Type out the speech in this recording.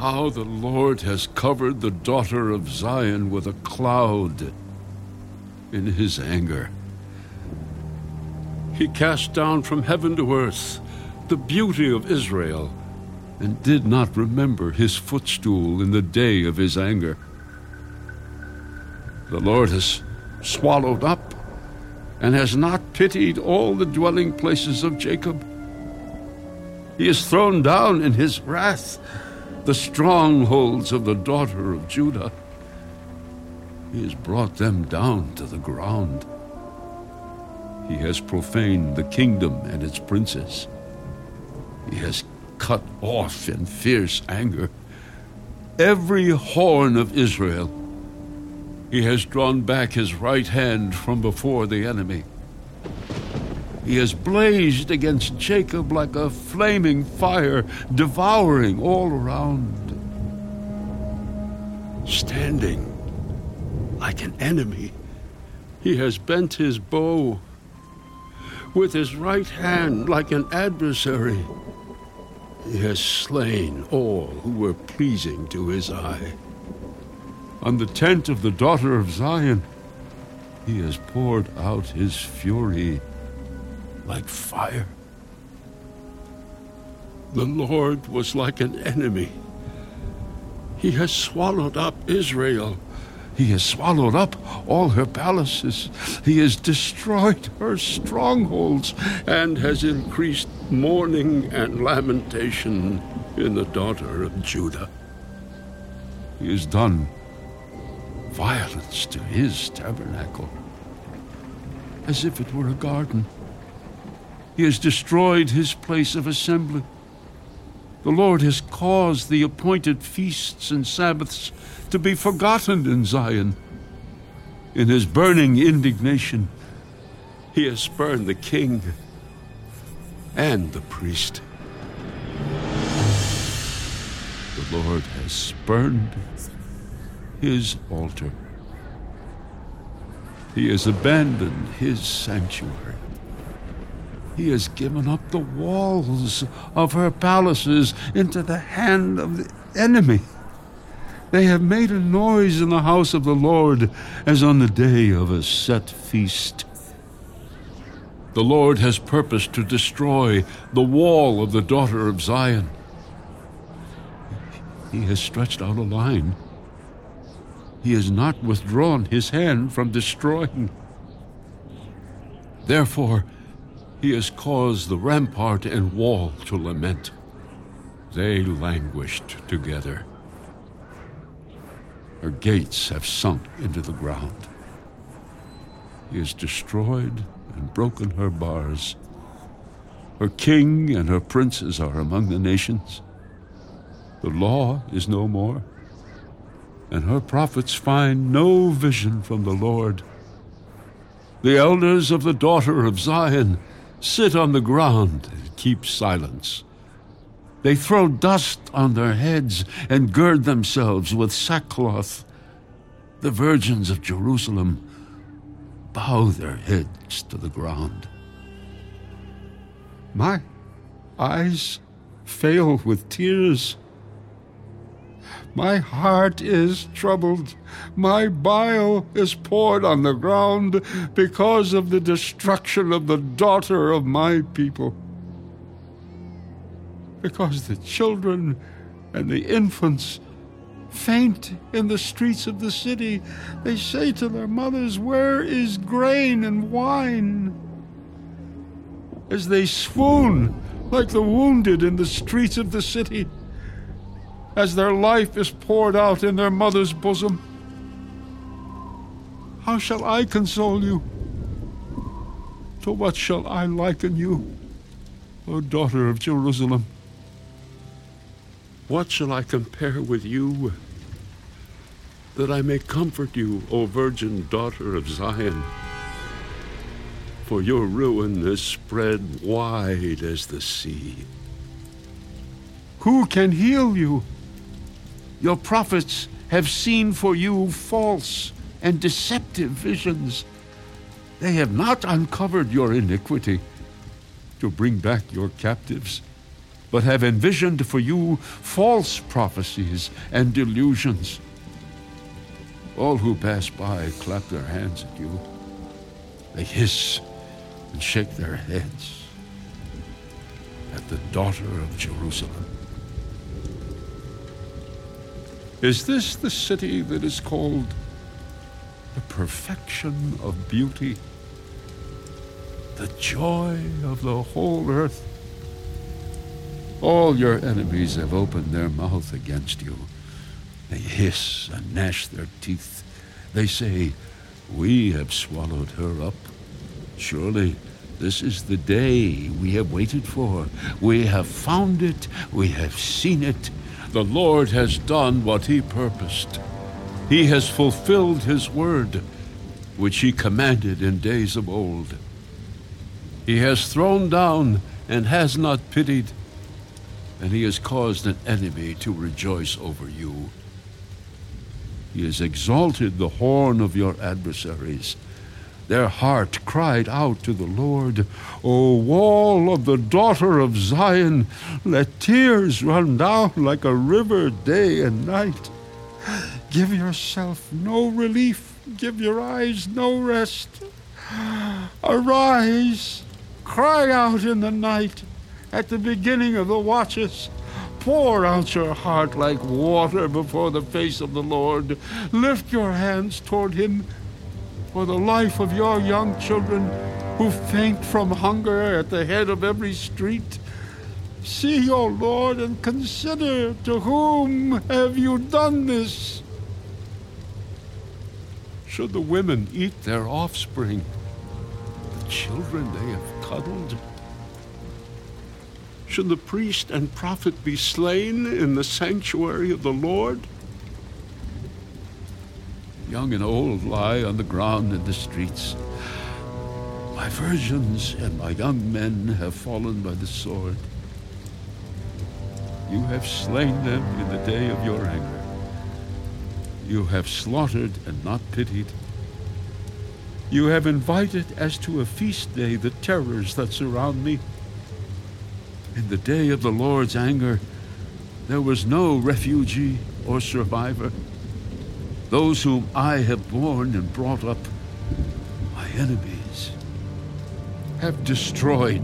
How the Lord has covered the daughter of Zion with a cloud in his anger. He cast down from heaven to earth the beauty of Israel and did not remember his footstool in the day of his anger. The Lord has swallowed up and has not pitied all the dwelling places of Jacob. He has thrown down in his wrath the strongholds of the daughter of Judah. He has brought them down to the ground. He has profaned the kingdom and its princes. He has cut off in fierce anger every horn of Israel. He has drawn back his right hand from before the enemy. He has blazed against Jacob like a flaming fire, devouring all around. Standing like an enemy, he has bent his bow with his right hand like an adversary. He has slain all who were pleasing to his eye. On the tent of the daughter of Zion, he has poured out his fury like fire. The Lord was like an enemy. He has swallowed up Israel. He has swallowed up all her palaces. He has destroyed her strongholds and has increased mourning and lamentation in the daughter of Judah. He has done violence to his tabernacle as if it were a garden. He has destroyed his place of assembly. The Lord has caused the appointed feasts and Sabbaths to be forgotten in Zion. In his burning indignation, he has spurned the king and the priest. The Lord has spurned his altar. He has abandoned his sanctuary. He has given up the walls of her palaces into the hand of the enemy. They have made a noise in the house of the Lord as on the day of a set feast. The Lord has purposed to destroy the wall of the daughter of Zion. He has stretched out a line. He has not withdrawn his hand from destroying. Therefore, he has caused the rampart and wall to lament. They languished together. Her gates have sunk into the ground. He has destroyed and broken her bars. Her king and her princes are among the nations. The law is no more, and her prophets find no vision from the Lord. The elders of the daughter of Zion sit on the ground and keep silence. They throw dust on their heads and gird themselves with sackcloth. The virgins of Jerusalem bow their heads to the ground. My eyes fail with tears. My heart is troubled. My bile is poured on the ground because of the destruction of the daughter of my people. Because the children and the infants faint in the streets of the city. They say to their mothers, Where is grain and wine? As they swoon like the wounded in the streets of the city as their life is poured out in their mother's bosom. How shall I console you? To what shall I liken you, O daughter of Jerusalem? What shall I compare with you, that I may comfort you, O virgin daughter of Zion? For your ruin is spread wide as the sea. Who can heal you? Your prophets have seen for you false and deceptive visions. They have not uncovered your iniquity to bring back your captives. but have envisioned for you false prophecies and delusions. All who pass by clap their hands at you. They hiss and shake their heads at the daughter of Jerusalem. Is this the city that is called the perfection of beauty, the joy of the whole earth? All your enemies have opened their mouth against you. They hiss and gnash their teeth. They say, We have swallowed her up. Surely this is the day we have waited for. We have found it. We have seen it. The Lord has done what he purposed. He has fulfilled his word, which he commanded in days of old. He has thrown down and has not pitied and he has caused an enemy to rejoice over you. He has exalted the horn of your adversaries. Their heart cried out to the Lord, O wall of the daughter of Zion, let tears run down like a river day and night. Give yourself no relief, give your eyes no rest. Arise, cry out in the night at the beginning of the watches. Pour out your heart like water before the face of the Lord. Lift your hands toward him for the life of your young children who faint from hunger at the head of every street. See, O Lord, and consider to whom have you done this? Should the women eat their offspring, the children they have cuddled? Should the priest and prophet be slain in the sanctuary of the Lord? Young and old lie on the ground in the streets. My virgins and my young men have fallen by the sword. You have slain them in the day of your anger. You have slaughtered and not pitied. You have invited as to a feast day the terrors that surround me. In the day of the Lord's anger, there was no refugee or survivor. Those whom I have borne and brought up, my enemies, have destroyed